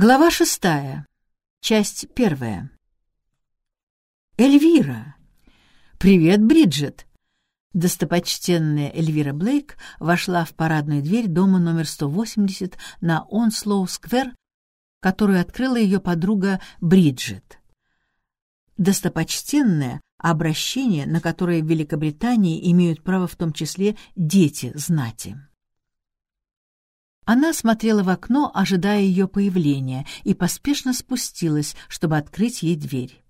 Глава шестая. Часть первая. Эльвира. Привет, Бриджит. Достопочтенная Эльвира Блейк вошла в парадную дверь дома номер 180 на Онслоу-сквер, которую открыла ее подруга Бриджит. Достопочтенное — обращение, на которое в Великобритании имеют право в том числе дети знати. Она смотрела в окно, ожидая ее появления, и поспешно спустилась, чтобы открыть ей дверь.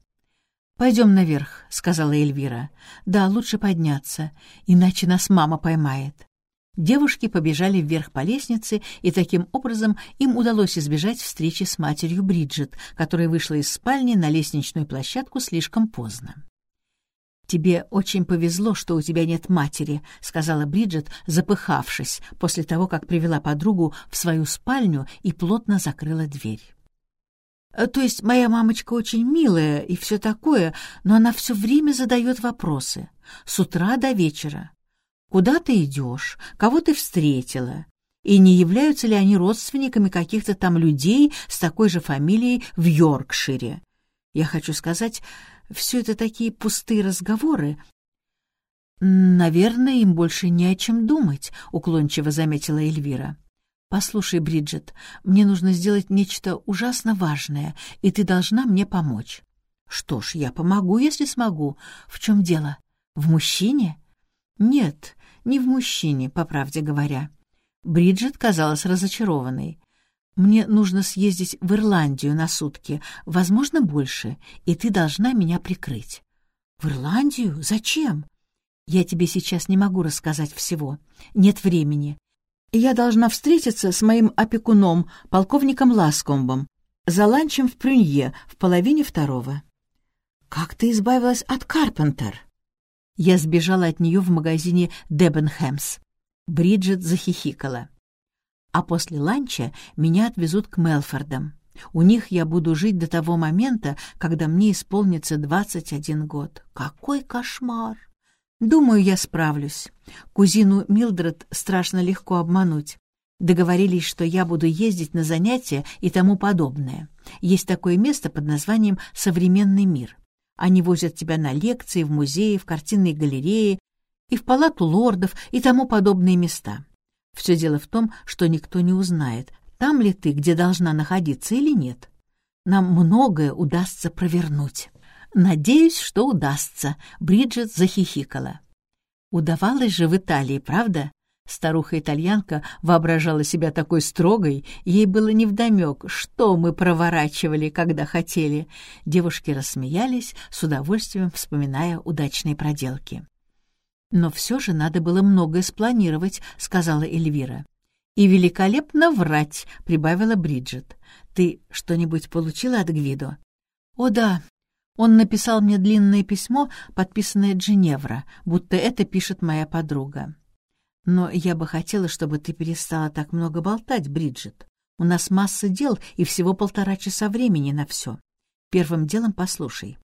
«Пойдем наверх», — сказала Эльвира. «Да, лучше подняться, иначе нас мама поймает». Девушки побежали вверх по лестнице, и таким образом им удалось избежать встречи с матерью Бриджит, которая вышла из спальни на лестничную площадку слишком поздно. «Тебе очень повезло, что у тебя нет матери», — сказала Бриджит, запыхавшись, после того, как привела подругу в свою спальню и плотно закрыла дверь. «Э, «То есть моя мамочка очень милая и все такое, но она все время задает вопросы, с утра до вечера. Куда ты идешь? Кого ты встретила? И не являются ли они родственниками каких-то там людей с такой же фамилией в Йоркшире? Я хочу сказать, все это такие пустые разговоры. «Наверное, им больше не о чем думать», — уклончиво заметила Эльвира. «Послушай, Бриджит, мне нужно сделать нечто ужасно важное, и ты должна мне помочь». «Что ж, я помогу, если смогу. В чем дело? В мужчине?» «Нет, не в мужчине, по правде говоря». Бриджит казалась разочарованной. Мне нужно съездить в Ирландию на сутки, возможно, больше, и ты должна меня прикрыть». «В Ирландию? Зачем?» «Я тебе сейчас не могу рассказать всего. Нет времени. Я должна встретиться с моим опекуном, полковником Ласкомбом, за ланчем в Прюнье в половине второго». «Как ты избавилась от Карпентер?» Я сбежала от нее в магазине Дебенхэмс. Бриджит захихикала а после ланча меня отвезут к Мелфордам. У них я буду жить до того момента, когда мне исполнится 21 год. Какой кошмар! Думаю, я справлюсь. Кузину Милдред страшно легко обмануть. Договорились, что я буду ездить на занятия и тому подобное. Есть такое место под названием «Современный мир». Они возят тебя на лекции, в музеи, в картинные галереи и в палату лордов и тому подобные места. Все дело в том, что никто не узнает, там ли ты, где должна находиться или нет. Нам многое удастся провернуть. Надеюсь, что удастся, Бриджит захихикала. Удавалось же в Италии, правда? Старуха-итальянка воображала себя такой строгой, ей было невдомек, что мы проворачивали, когда хотели. Девушки рассмеялись, с удовольствием вспоминая удачные проделки. «Но все же надо было многое спланировать», — сказала Эльвира. «И великолепно врать», — прибавила Бриджит. «Ты что-нибудь получила от Гвидо?» «О да. Он написал мне длинное письмо, подписанное Джиневра, будто это пишет моя подруга. Но я бы хотела, чтобы ты перестала так много болтать, Бриджит. У нас масса дел и всего полтора часа времени на все. Первым делом послушай.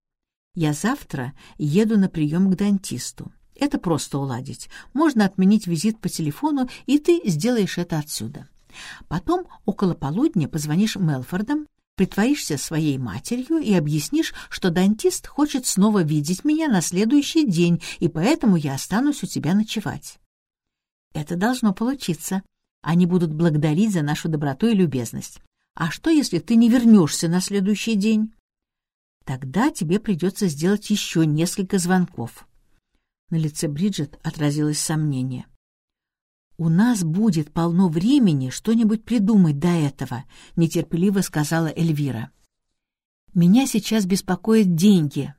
Я завтра еду на прием к дантисту. Это просто уладить. Можно отменить визит по телефону, и ты сделаешь это отсюда. Потом около полудня позвонишь Мелфордам, притворишься своей матерью и объяснишь, что дантист хочет снова видеть меня на следующий день, и поэтому я останусь у тебя ночевать. Это должно получиться. Они будут благодарить за нашу доброту и любезность. А что, если ты не вернешься на следующий день? Тогда тебе придется сделать еще несколько звонков. На лице Бриджит отразилось сомнение. «У нас будет полно времени что-нибудь придумать до этого», — нетерпеливо сказала Эльвира. «Меня сейчас беспокоят деньги».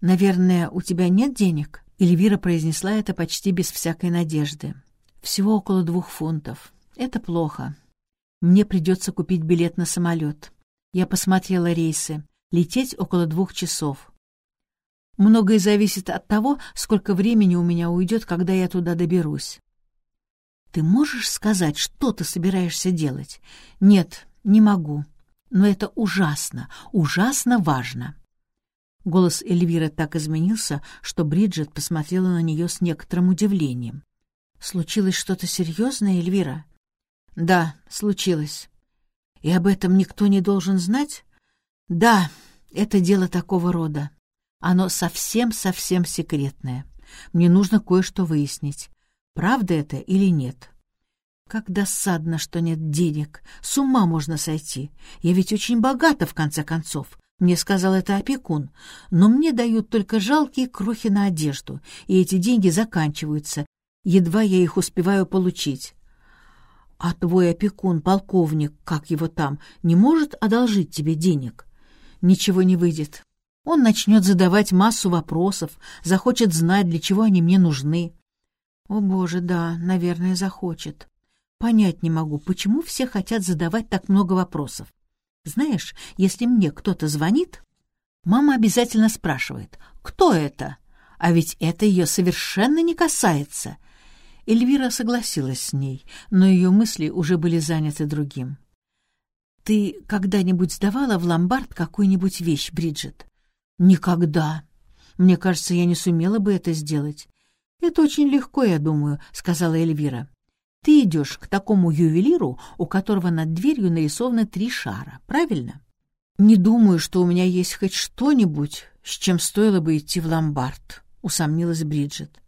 «Наверное, у тебя нет денег?» Эльвира произнесла это почти без всякой надежды. «Всего около двух фунтов. Это плохо. Мне придется купить билет на самолет. Я посмотрела рейсы. Лететь около двух часов. Многое зависит от того, сколько времени у меня уйдет, когда я туда доберусь. Ты можешь сказать, что ты собираешься делать? Нет, не могу. Но это ужасно, ужасно важно. Голос Эльвиры так изменился, что Бриджит посмотрела на нее с некоторым удивлением. «Случилось что-то серьезное, Эльвира?» «Да, случилось. И об этом никто не должен знать? Да, это дело такого рода. Оно совсем-совсем секретное. Мне нужно кое-что выяснить, правда это или нет. Как досадно, что нет денег. С ума можно сойти. Я ведь очень богата, в конце концов. Мне сказал это опекун. Но мне дают только жалкие крохи на одежду, и эти деньги заканчиваются. Едва я их успеваю получить. А твой опекун, полковник, как его там, не может одолжить тебе денег? Ничего не выйдет. Он начнет задавать массу вопросов, захочет знать, для чего они мне нужны. О, боже, да, наверное, захочет. Понять не могу, почему все хотят задавать так много вопросов. Знаешь, если мне кто-то звонит, мама обязательно спрашивает, кто это? А ведь это ее совершенно не касается. Эльвира согласилась с ней, но ее мысли уже были заняты другим. «Ты когда-нибудь сдавала в ломбард какую-нибудь вещь, Бриджит?» «Никогда. Мне кажется, я не сумела бы это сделать». «Это очень легко, я думаю», — сказала Эльвира. Ты идешь к такому ювелиру, у которого над дверью нарисованы три шара, правильно? Не думаю, что у меня есть хоть что-нибудь, с чем стоило бы идти в ломбард, усомнилась Бриджит.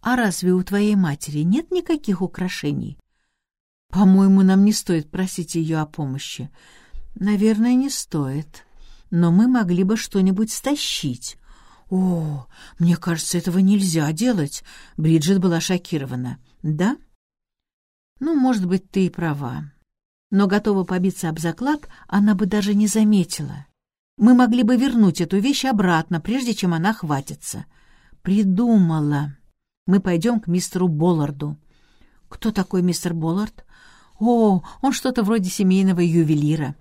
А разве у твоей матери нет никаких украшений? По-моему, нам не стоит просить ее о помощи. Наверное, не стоит. Но мы могли бы что-нибудь стащить. О, мне кажется, этого нельзя делать. Бриджит была шокирована. Да? Ну, может быть, ты и права. Но готова побиться об заклад, она бы даже не заметила. Мы могли бы вернуть эту вещь обратно, прежде чем она хватится. Придумала. Мы пойдем к мистеру Болларду. Кто такой мистер Боллард? О, он что-то вроде семейного ювелира.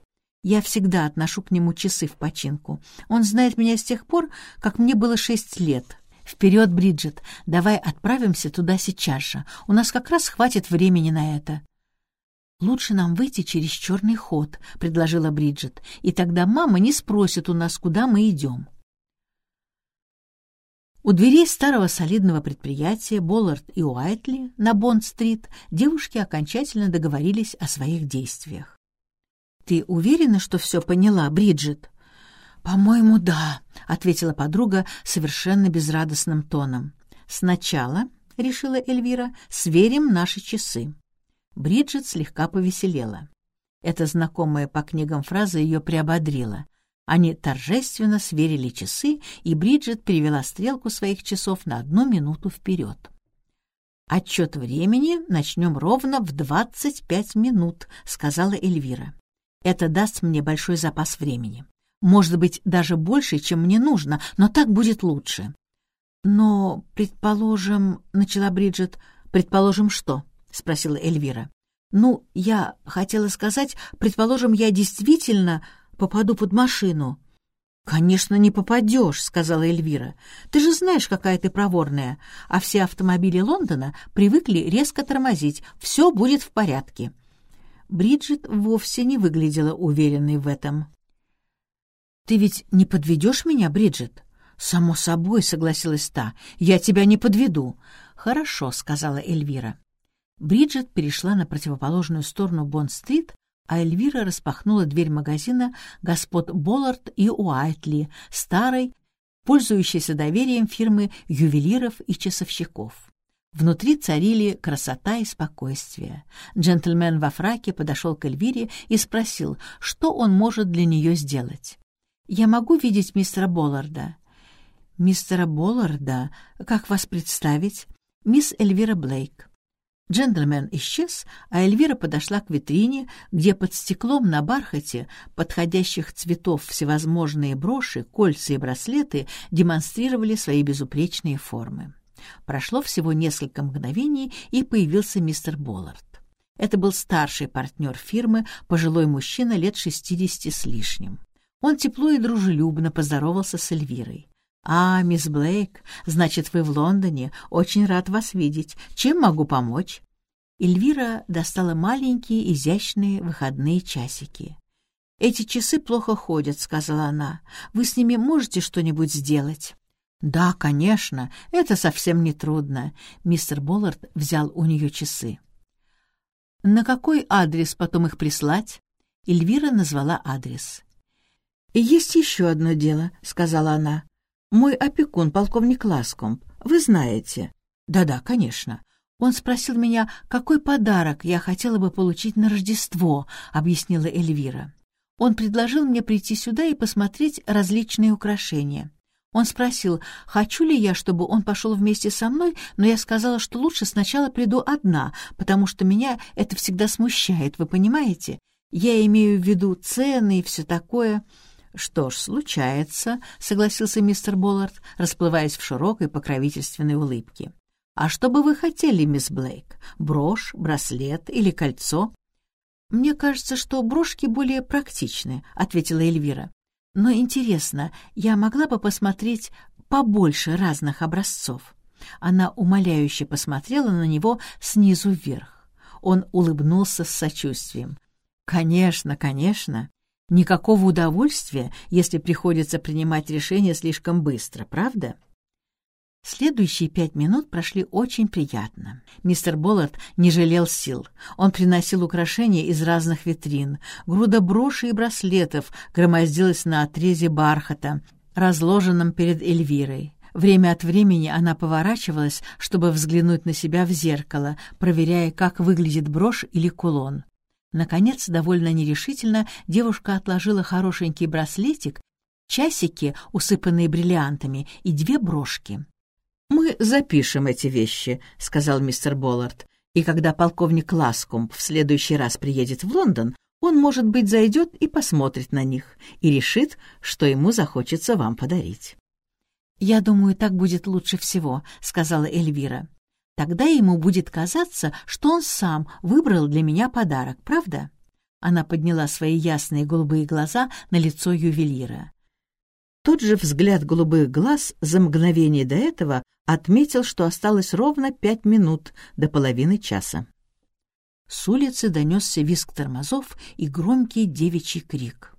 Я всегда отношу к нему часы в починку. Он знает меня с тех пор, как мне было шесть лет. «Вперед, Бриджит! Давай отправимся туда сейчас же. У нас как раз хватит времени на это». «Лучше нам выйти через черный ход», — предложила Бриджит, «и тогда мама не спросит у нас, куда мы идем». У дверей старого солидного предприятия Боллард и Уайтли на Бонд-стрит девушки окончательно договорились о своих действиях. «Ты уверена, что все поняла, Бриджит?» «По-моему, да», — ответила подруга совершенно безрадостным тоном. «Сначала», — решила Эльвира, — «сверим наши часы». Бриджит слегка повеселела. Эта знакомая по книгам фраза ее приободрила. Они торжественно сверили часы, и Бриджит перевела стрелку своих часов на одну минуту вперед. «Отчет времени начнем ровно в двадцать пять минут», — сказала Эльвира. «Это даст мне большой запас времени. Может быть, даже больше, чем мне нужно, но так будет лучше. Но, предположим, — начала Бриджит, — предположим, что? — спросила Эльвира. Ну, я хотела сказать, предположим, я действительно попаду под машину. «Конечно, не попадешь», — сказала Эльвира. «Ты же знаешь, какая ты проворная, а все автомобили Лондона привыкли резко тормозить. Все будет в порядке». Бриджит вовсе не выглядела уверенной в этом. «Ты ведь не подведешь меня, Бриджит?» «Само собой», — согласилась та, — «я тебя не подведу». «Хорошо», — сказала Эльвира. Бриджит перешла на противоположную сторону Бонд-стрит, а Эльвира распахнула дверь магазина господ Боллард и Уайтли, старой, пользующейся доверием фирмы ювелиров и часовщиков. Внутри царили красота и спокойствие. Джентльмен во фраке подошел к Эльвире и спросил, что он может для нее сделать. «Я могу видеть мистера Болларда?» «Мистера Болларда? Как вас представить?» «Мисс Эльвира Блейк». Джентльмен исчез, а Эльвира подошла к витрине, где под стеклом на бархате подходящих цветов всевозможные броши, кольца и браслеты демонстрировали свои безупречные формы. Прошло всего несколько мгновений, и появился мистер Боллард. Это был старший партнер фирмы, пожилой мужчина лет шестидесяти с лишним. Он тепло и дружелюбно поздоровался с Эльвирой. «А, мисс Блейк, значит, вы в Лондоне. Очень рад вас видеть. Чем могу помочь?» Эльвира достала маленькие, изящные выходные часики. «Эти часы плохо ходят», — сказала она. «Вы с ними можете что-нибудь сделать?» «Да, конечно, это совсем не трудно». Мистер Боллард взял у нее часы. «На какой адрес потом их прислать?» Эльвира назвала адрес. «И есть еще одно дело», — сказала она. «Мой опекун, полковник Ласкомб, вы знаете». «Да-да, конечно. Он спросил меня, какой подарок я хотела бы получить на Рождество», — объяснила Эльвира. «Он предложил мне прийти сюда и посмотреть различные украшения. Он спросил, хочу ли я, чтобы он пошел вместе со мной, но я сказала, что лучше сначала приду одна, потому что меня это всегда смущает, вы понимаете? Я имею в виду цены и все такое. «Что ж, случается», — согласился мистер Боллард, расплываясь в широкой покровительственной улыбке. «А что бы вы хотели, мисс Блейк? Брошь, браслет или кольцо?» «Мне кажется, что брошки более практичны», — ответила Эльвира. «Но интересно, я могла бы посмотреть побольше разных образцов?» Она умоляюще посмотрела на него снизу вверх. Он улыбнулся с сочувствием. «Конечно, конечно. Никакого удовольствия, если приходится принимать решение слишком быстро, правда? Следующие пять минут прошли очень приятно. Мистер Боллард не жалел сил. Он приносил украшения из разных витрин. Груда брошей и браслетов громоздилась на отрезе бархата, разложенном перед Эльвирой. Время от времени она поворачивалась, чтобы взглянуть на себя в зеркало, проверяя, как выглядит брошь или кулон. Наконец, довольно нерешительно, девушка отложила хорошенький браслетик, часики, усыпанные бриллиантами, и две брошки. «Мы запишем эти вещи», — сказал мистер Боллард, «и когда полковник Ласкомб в следующий раз приедет в Лондон, он, может быть, зайдет и посмотрит на них и решит, что ему захочется вам подарить». «Я думаю, так будет лучше всего», — сказала Эльвира. Тогда ему будет казаться, что он сам выбрал для меня подарок, правда?» Она подняла свои ясные голубые глаза на лицо ювелира. Тот же взгляд голубых глаз за мгновение до этого отметил, что осталось ровно пять минут до половины часа. С улицы донесся визг тормозов и громкий девичий крик.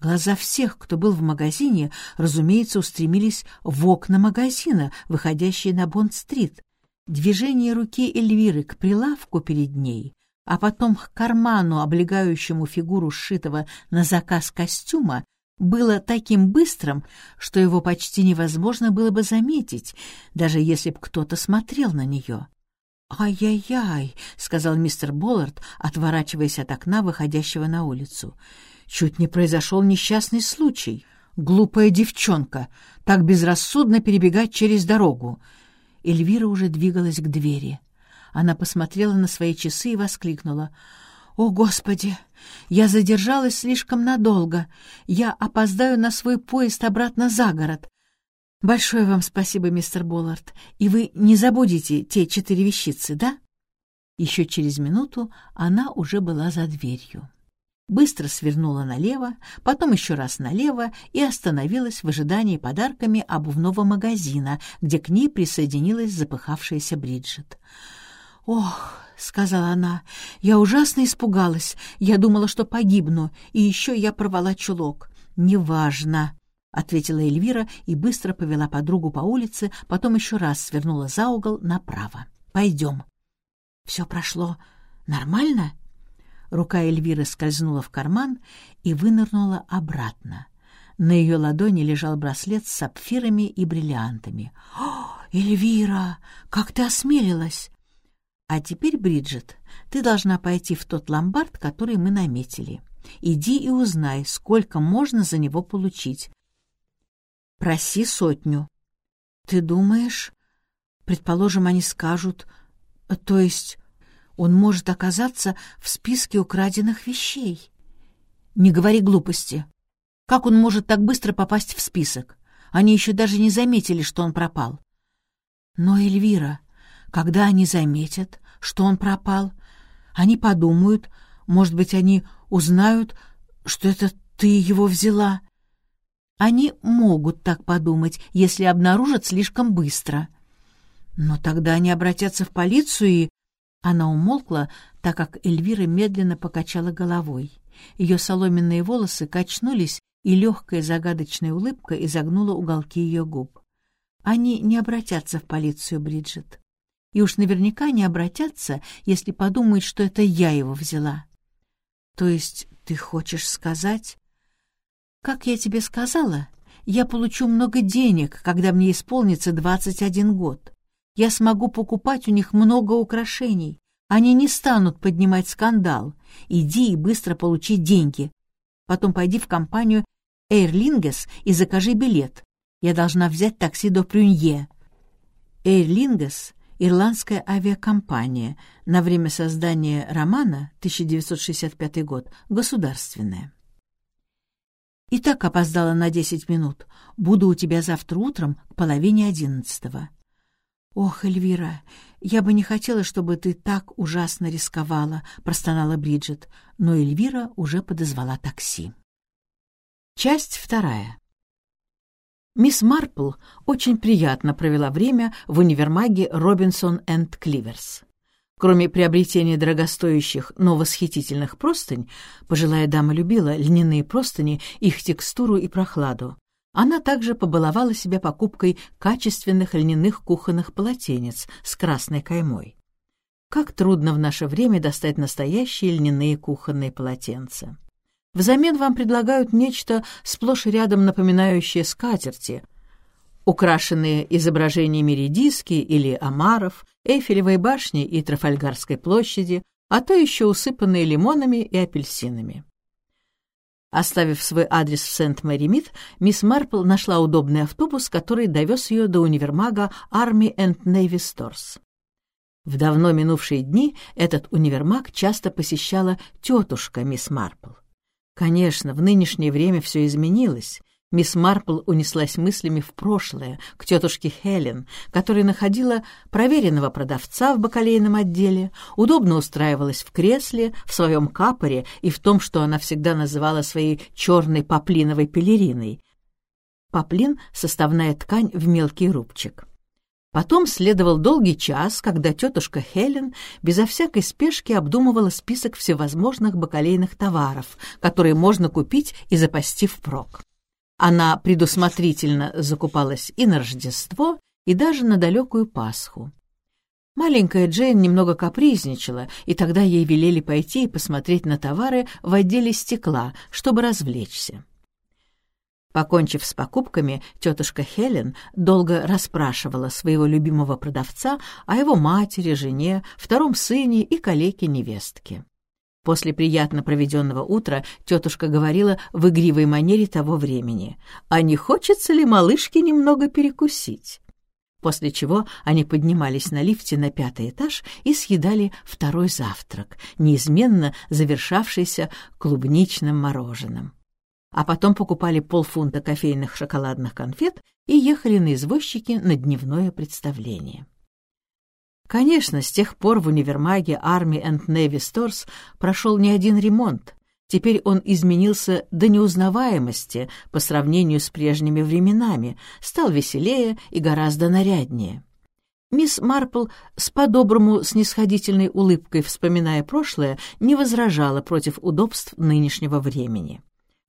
Глаза всех, кто был в магазине, разумеется, устремились в окна магазина, выходящие на Бонд-стрит, Движение руки Эльвиры к прилавку перед ней, а потом к карману, облегающему фигуру сшитого на заказ костюма, было таким быстрым, что его почти невозможно было бы заметить, даже если б кто-то смотрел на нее. «Ай-яй-яй», — сказал мистер Боллард, отворачиваясь от окна, выходящего на улицу. «Чуть не произошел несчастный случай. Глупая девчонка, так безрассудно перебегать через дорогу. Эльвира уже двигалась к двери. Она посмотрела на свои часы и воскликнула. «О, Господи! Я задержалась слишком надолго. Я опоздаю на свой поезд обратно за город. Большое вам спасибо, мистер Боллард. И вы не забудете те четыре вещицы, да?» Еще через минуту она уже была за дверью быстро свернула налево, потом еще раз налево и остановилась в ожидании подарками обувного магазина, где к ней присоединилась запыхавшаяся Бриджит. «Ох!» — сказала она. «Я ужасно испугалась. Я думала, что погибну, и еще я порвала чулок». «Неважно», — ответила Эльвира и быстро повела подругу по улице, потом еще раз свернула за угол направо. «Пойдем». «Все прошло нормально?» Рука Эльвиры скользнула в карман и вынырнула обратно. На ее ладони лежал браслет с сапфирами и бриллиантами. «О, Эльвира, как ты осмелилась!» «А теперь, Бриджит, ты должна пойти в тот ломбард, который мы наметили. Иди и узнай, сколько можно за него получить. Проси сотню». «Ты думаешь...» «Предположим, они скажут...» «То есть он может оказаться в списке украденных вещей. Не говори глупости. Как он может так быстро попасть в список? Они еще даже не заметили, что он пропал. Но, Эльвира, когда они заметят, что он пропал, они подумают, может быть, они узнают, что это ты его взяла. Они могут так подумать, если обнаружат слишком быстро. Но тогда они обратятся в полицию и... Она умолкла, так как Эльвира медленно покачала головой. Ее соломенные волосы качнулись, и легкая загадочная улыбка изогнула уголки ее губ. Они не обратятся в полицию, Бриджит. И уж наверняка не обратятся, если подумают, что это я его взяла. То есть Ты хочешь сказать? Как я тебе сказала, я получу много денег, когда мне исполнится 21 год. Я смогу покупать у них много украшений. Они не станут поднимать скандал. Иди и быстро получи деньги. Потом пойди в компанию Эйрлингес и закажи билет. Я должна взять такси до Прюнье. Эйрлингес — ирландская авиакомпания, на время создания романа, 1965 год, государственная. И так опоздала на десять минут. Буду у тебя завтра утром к половине одиннадцатого. Ох, Эльвира, я бы не хотела, чтобы ты так ужасно рисковала, простонала Бриджит, но Эльвира уже подозвала такси. Часть вторая. Мисс Марпл очень приятно провела время в универмаге Робинсон энд Кливерс. Кроме приобретения дорогостоящих, но восхитительных простынь, пожилая дама любила льняные простыни, их текстуру и прохладу. Она также побаловала себя покупкой качественных льняных кухонных полотенец с красной каймой. Как трудно в наше время достать настоящие льняные кухонные полотенца. Взамен вам предлагают нечто сплошь рядом напоминающее скатерти, украшенные изображениями редиски или омаров, Эйфелевой башни и Трафальгарской площади, а то еще усыпанные лимонами и апельсинами. Оставив свой адрес в Сент-Мэри-Мид, мисс Марпл нашла удобный автобус, который довез ее до универмага Army and Navy Stores. В давно минувшие дни этот универмаг часто посещала тетушка мисс Марпл. Конечно, в нынешнее время все изменилось, Мисс Марпл унеслась мыслями в прошлое, к тетушке Хелен, которая находила проверенного продавца в бакалейном отделе, удобно устраивалась в кресле, в своем капоре и в том, что она всегда называла своей черной поплиновой пелериной. Поплин — составная ткань в мелкий рубчик. Потом следовал долгий час, когда тетушка Хелен безо всякой спешки обдумывала список всевозможных бакалейных товаров, которые можно купить и запасти впрок. Она предусмотрительно закупалась и на Рождество, и даже на далекую Пасху. Маленькая Джейн немного капризничала, и тогда ей велели пойти и посмотреть на товары в отделе стекла, чтобы развлечься. Покончив с покупками, тетушка Хелен долго расспрашивала своего любимого продавца о его матери, жене, втором сыне и калеке-невестке. После приятно проведенного утра тетушка говорила в игривой манере того времени, «А не хочется ли малышке немного перекусить?» После чего они поднимались на лифте на пятый этаж и съедали второй завтрак, неизменно завершавшийся клубничным мороженым. А потом покупали полфунта кофейных шоколадных конфет и ехали на извозчики на дневное представление. Конечно, с тех пор в универмаге Army and Navy Stores прошел не один ремонт. Теперь он изменился до неузнаваемости по сравнению с прежними временами, стал веселее и гораздо наряднее. Мисс Марпл с по-доброму снисходительной улыбкой, вспоминая прошлое, не возражала против удобств нынешнего времени.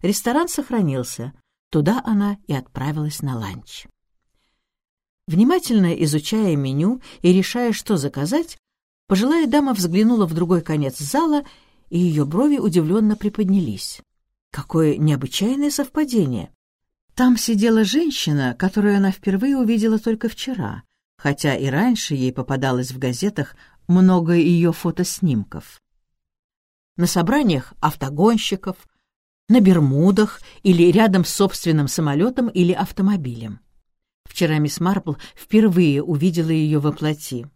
Ресторан сохранился. Туда она и отправилась на ланч. Внимательно изучая меню и решая, что заказать, пожилая дама взглянула в другой конец зала, и ее брови удивленно приподнялись. Какое необычайное совпадение! Там сидела женщина, которую она впервые увидела только вчера, хотя и раньше ей попадалось в газетах много ее фотоснимков. На собраниях автогонщиков, на Бермудах или рядом с собственным самолетом или автомобилем. Вчера мисс Марпл впервые увидела ее во плоти.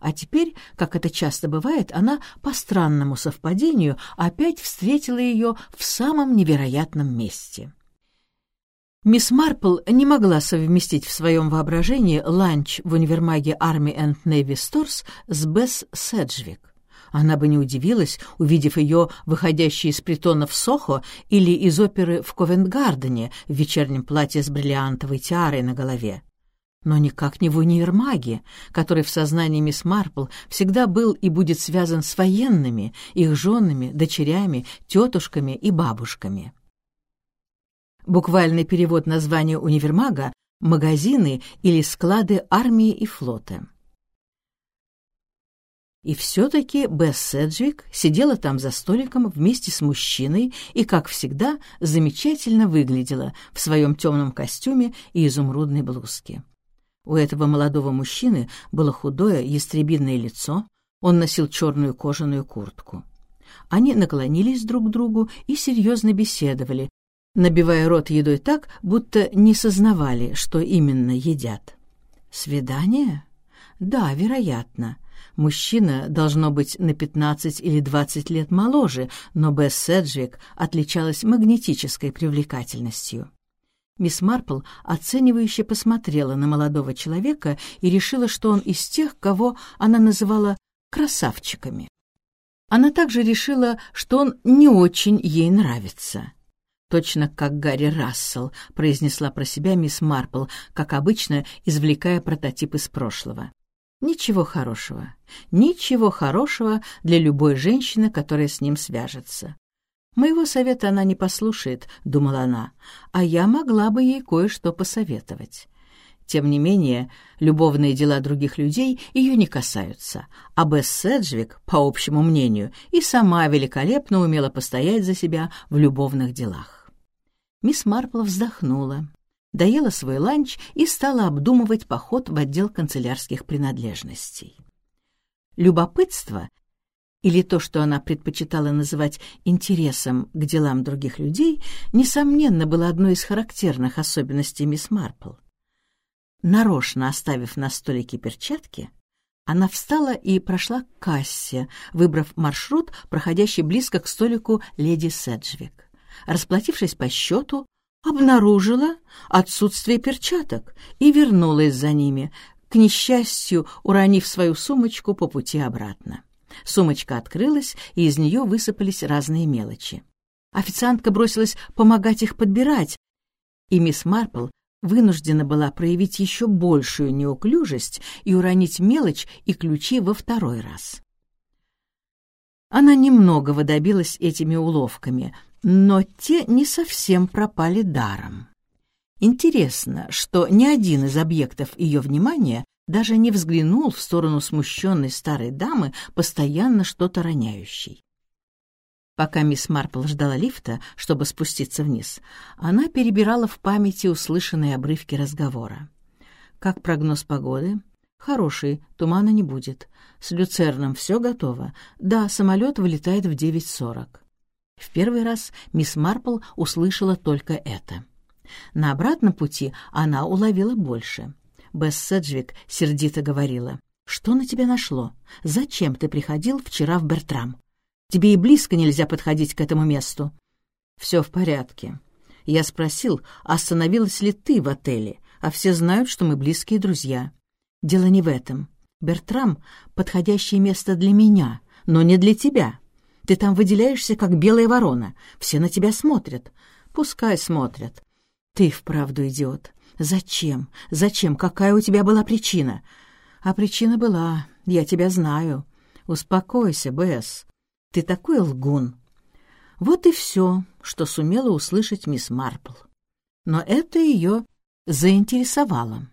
А теперь, как это часто бывает, она по странному совпадению опять встретила ее в самом невероятном месте. Мисс Марпл не могла совместить в своем воображении ланч в универмаге Army and Navy Stores с Бесс Седжвик. Она бы не удивилась, увидев ее, выходящей из притона в Сохо или из оперы в Ковент-Гардене в вечернем платье с бриллиантовой тиарой на голове. Но никак не в универмаге, который в сознании мисс Марпл всегда был и будет связан с военными, их женами, дочерями, тетушками и бабушками. Буквальный перевод названия универмага — магазины или склады армии и флота. И все-таки Бесс Седжвик сидела там за столиком вместе с мужчиной и, как всегда, замечательно выглядела в своем темном костюме и изумрудной блузке. У этого молодого мужчины было худое ястребиное лицо, он носил черную кожаную куртку. Они наклонились друг к другу и серьезно беседовали, набивая рот едой так, будто не сознавали, что именно едят. «Свидание?» «Да, вероятно. Мужчина должно быть на 15 или 20 лет моложе, но Бесс Седжвик отличалась магнетической привлекательностью. Мисс Марпл оценивающе посмотрела на молодого человека и решила, что он из тех, кого она называла красавчиками. Она также решила, что он не очень ей нравится. Точно как Гарри Рассел, произнесла про себя мисс Марпл, как обычно, извлекая прототип из прошлого. Ничего хорошего. Ничего хорошего для любой женщины, которая с ним свяжется. «Моего совета она не послушает», — думала она, «а я могла бы ей кое-что посоветовать». Тем не менее, любовные дела других людей ее не касаются, а Бесс Седжвик, по общему мнению, и сама великолепно умела постоять за себя в любовных делах. Мисс Марпл вздохнула доела свой ланч и стала обдумывать поход в отдел канцелярских принадлежностей. Любопытство, или то, что она предпочитала называть интересом к делам других людей, несомненно, было одной из характерных особенностей мисс Марпл. Нарочно оставив на столике перчатки, она встала и прошла к кассе, выбрав маршрут, проходящий близко к столику леди Седжвик. Расплатившись по счету, обнаружила отсутствие перчаток и вернулась за ними, к несчастью, уронив свою сумочку по пути обратно. Сумочка открылась, и из нее высыпались разные мелочи. Официантка бросилась помогать их подбирать, и мисс Марпл вынуждена была проявить еще большую неуклюжесть и уронить мелочь и ключи во второй раз. Она немногого добилась этими уловками, но те не совсем пропали даром. Интересно, что ни один из объектов ее внимания даже не взглянул в сторону смущенной старой дамы, постоянно что-то роняющей. Пока мисс Марпл ждала лифта, чтобы спуститься вниз, она перебирала в памяти услышанные обрывки разговора. Как прогноз погоды? Хороший, тумана не будет. С люцерном все готово. Да, самолет вылетает в 9.40. В первый раз мисс Марпл услышала только это. На обратном пути она уловила больше. Бесс Седжвик сердито говорила. «Что на тебя нашло? Зачем ты приходил вчера в Бертрам? Тебе и близко нельзя подходить к этому месту». «Все в порядке. Я спросил, остановилась ли ты в отеле, а все знают, что мы близкие друзья. Дело не в этом. Бертрам — подходящее место для меня, но не для тебя. Ты там выделяешься, как белая ворона. Все на тебя смотрят. Пускай смотрят. Ты вправду идиот. Зачем? Зачем? Какая у тебя была причина? А причина была. Я тебя знаю. Успокойся, Бесс. Ты такой лгун. Вот и все, что сумела услышать мисс Марпл. Но это ее заинтересовало.